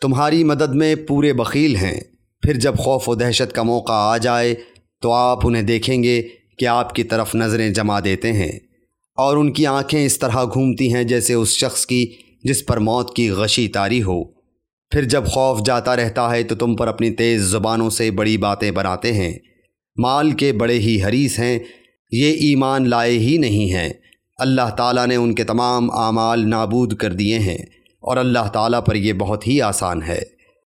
تمہاری مدد میں پورے بخیل ہیں۔ پھر جب خوف و دہشت کا موقع آ جائے، تو آپ انہیں دیکھیں گے کہ آپ کی طرف نظریں جما دیتے ہیں۔ اور ان کی آنکھیں اس طرح گھومتی ہیں جیسے اس شخص کی جس پر موت کی غشی تاری ہو۔ پھر جب خوف جاتا رہتا ہے، تو تم پر اپنی تیز زبانوں سے بڑی باتیں بناتے ہیں۔ مال کے بڑے ہی حریث ہیں، یہ ایمان لائے ہی نہیں ہیں۔ اللہ تعالیٰ نے ان کے تمام اعمال نابود کر دیے ہیں۔ اور اللہ تعالیٰ پر یہ بہت ہی آسان ہے۔